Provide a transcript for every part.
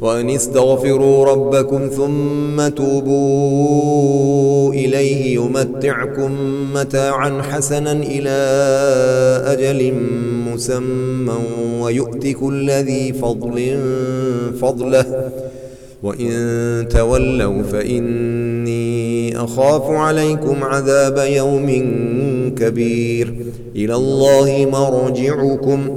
وأن استغفروا ربكم ثم توبوا إليه يمتعكم متاعا حسنا إلى أجل مسمى ويؤتك الذي فضل فضله وإن تولوا فإني أخاف عليكم عذاب يوم كبير إلى الله مرجعكم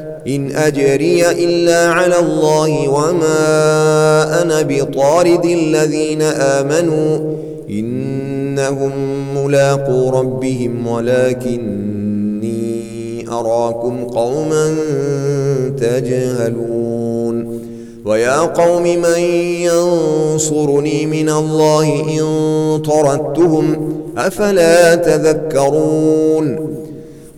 إن أجري إلا على الله وما أنا بطارد الذين آمنوا إنهم ملاقو ربهم ولكني أراكم قوما تجهلون ويا قوم من ينصرني من الله إن طردتهم أفلا تذكرون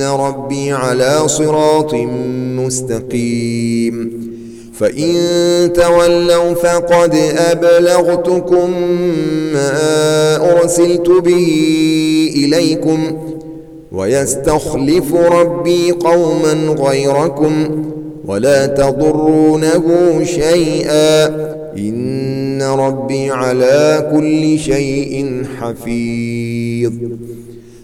ان ربي على صراط مستقيم فان تولوا فقد ابلغتكم ما ارسلت به اليكم ويستخلف ربي قوما غيركم ولا تضرونه شيئا ان ربي على كل شيء حفيظ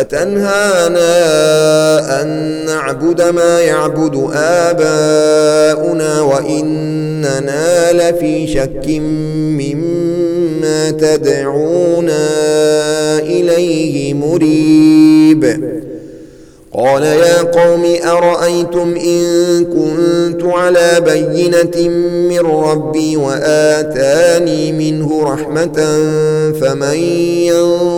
أتنهانا أن نعبد ما يعبد آباؤنا وإننا لفي شك مما تدعونا إليه مريب. قال يا قوم أرأيتم إن كنت على بينة من ربي وآتاني منه رحمة فمن ينظر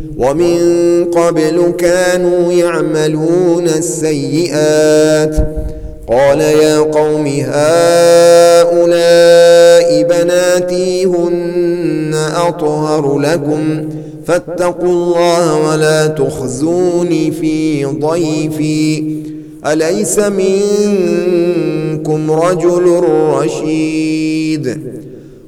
ومن قبل كانوا يعملون السيئات. قال يا قوم هؤلاء بناتي هن أطهر لكم. فاتقوا الله ولا تخزوني في ضيفي. أليس منكم رجل رشيد؟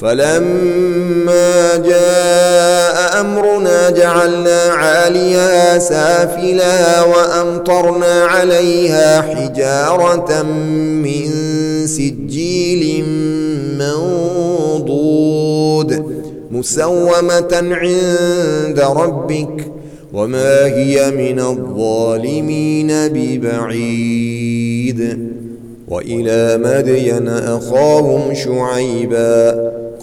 فلما جاء أمرنا جعلنا عاليها سافلا وأمطرنا عليها حجارة من سجيل منضود مسومة عند ربك وما هي من الظالمين ببعيد وإلى مدين أخاهم شعيباً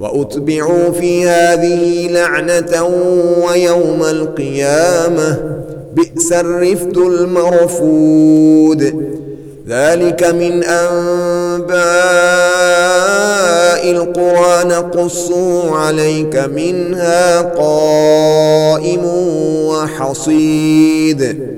وأتبعوا في هذه لعنة ويوم القيامة. بئس الرفد المرفود. ذلك من أنباء القرى قصوا عليك منها قائم وحصيد.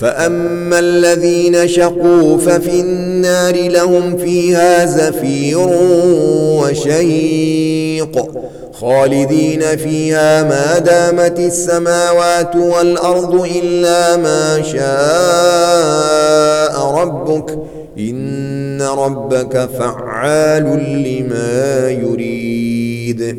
فأما الذين شقوا ففي النار لهم فيها زفير وشيق خالدين فيها ما دامت السماوات والأرض إلا ما شاء ربك إن ربك فعال لما يريد